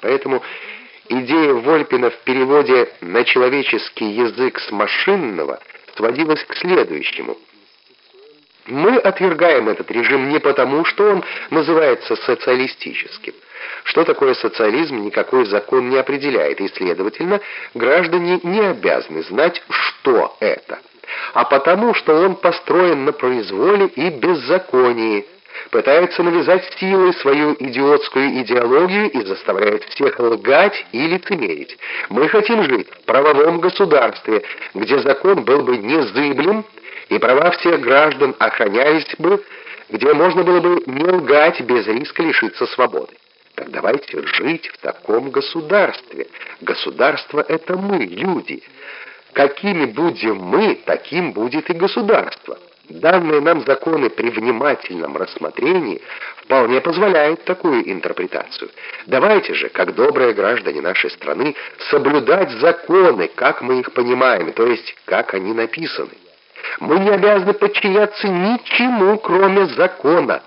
Поэтому идея Вольпина в переводе на человеческий язык с машинного сводилась к следующему. Мы отвергаем этот режим не потому, что он называется социалистическим. Что такое социализм, никакой закон не определяет, и, следовательно, граждане не обязаны знать, что это. А потому, что он построен на произволе и беззаконии, пытается навязать силой свою идиотскую идеологию и заставляет всех лгать и лицемерить. Мы хотим жить в правовом государстве, где закон был бы незыблем, и права всех граждан охранялись бы, где можно было бы не лгать без риска лишиться свободы. Так давайте жить в таком государстве. Государство — это мы, люди. Какими будем мы, таким будет и государство. Данные нам законы при внимательном рассмотрении вполне позволяют такую интерпретацию. Давайте же, как добрые граждане нашей страны, соблюдать законы, как мы их понимаем, то есть как они написаны. Мы не обязаны подчиняться ничему, кроме закона.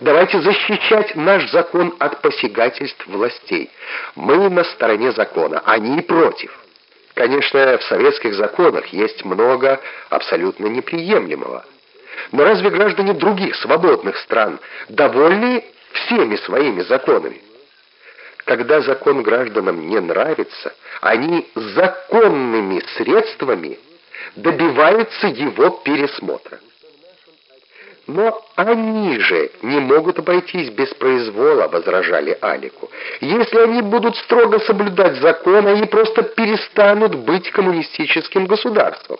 Давайте защищать наш закон от посягательств властей. Мы на стороне закона, они против. Конечно, в советских законах есть много абсолютно неприемлемого. Но разве граждане других свободных стран довольны всеми своими законами? Когда закон гражданам не нравится, они законными средствами добиваются его пересмотра. Но они же не могут обойтись без произвола, возражали Алику. Если они будут строго соблюдать закон, они просто перестанут быть коммунистическим государством.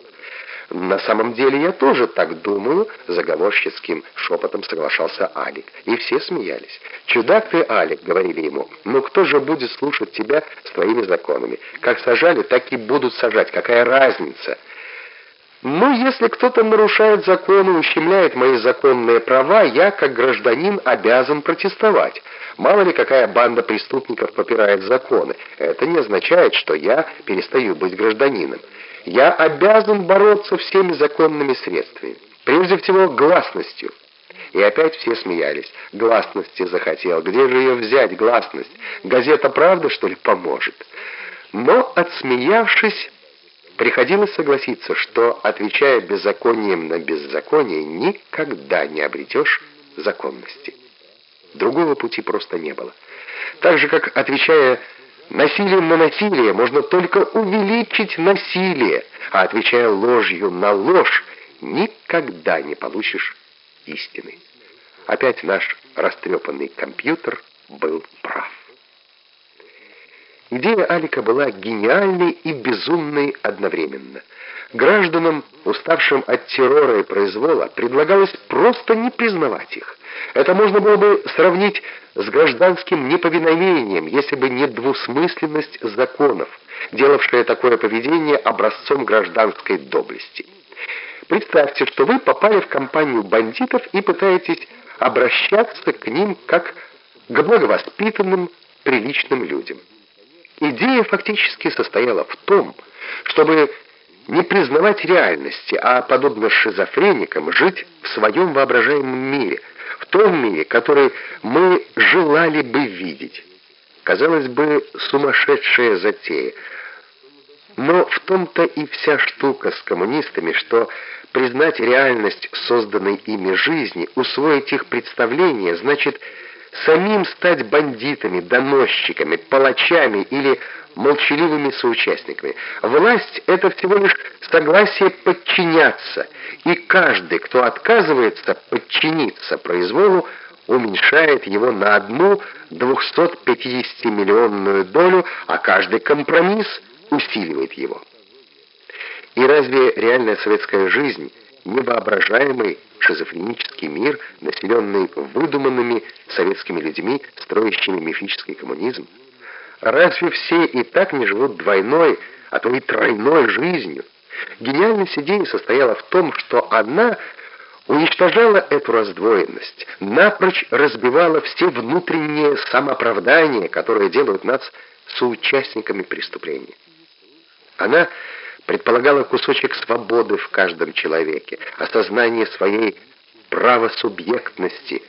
На самом деле я тоже так думаю, заговорщицким шепотом соглашался Алик. И все смеялись. Чудак ты, Алик, говорили ему. Ну кто же будет слушать тебя с твоими законами? Как сажали, так и будут сажать. Какая разница? Но если кто-то нарушает законы, ущемляет мои законные права, я, как гражданин, обязан протестовать. Мало ли какая банда преступников попирает законы. Это не означает, что я перестаю быть гражданином. Я обязан бороться всеми законными средствами. Прежде всего, гласностью. И опять все смеялись. Гласности захотел. Где же ее взять, гласность? Газета «Правда», что ли, поможет? Но, отсмеявшись, Приходилось согласиться, что, отвечая беззаконием на беззаконие, никогда не обретешь законности. Другого пути просто не было. Так же, как, отвечая насилием на насилие, можно только увеличить насилие, а отвечая ложью на ложь, никогда не получишь истины. Опять наш растрепанный компьютер был прав. Идея Алика была гениальной и безумной одновременно. Гражданам, уставшим от террора и произвола, предлагалось просто не признавать их. Это можно было бы сравнить с гражданским неповиновением, если бы не двусмысленность законов, делавшая такое поведение образцом гражданской доблести. Представьте, что вы попали в компанию бандитов и пытаетесь обращаться к ним как к благовоспитанным, приличным людям. Идея фактически состояла в том, чтобы не признавать реальности, а, подобно шизофреникам, жить в своем воображаемом мире, в том мире, который мы желали бы видеть. Казалось бы, сумасшедшая затея. Но в том-то и вся штука с коммунистами, что признать реальность созданной ими жизни, усвоить их представления, значит самим стать бандитами, доносчиками, палачами или молчаливыми соучастниками. Власть — это всего лишь согласие подчиняться, и каждый, кто отказывается подчиниться произволу, уменьшает его на одну 250-миллионную долю, а каждый компромисс усиливает его. И разве реальная советская жизнь — невоображаемый шизофренический мир, населенный выдуманными советскими людьми, строящими мифический коммунизм? Разве все и так не живут двойной, а то и тройной жизнью? Гениальность идеи состояла в том, что она уничтожала эту раздвоенность, напрочь разбивала все внутренние самооправдания, которые делают нас соучастниками преступления. Она предполагала кусочек свободы в каждом человеке, осознание своей правосубъектности,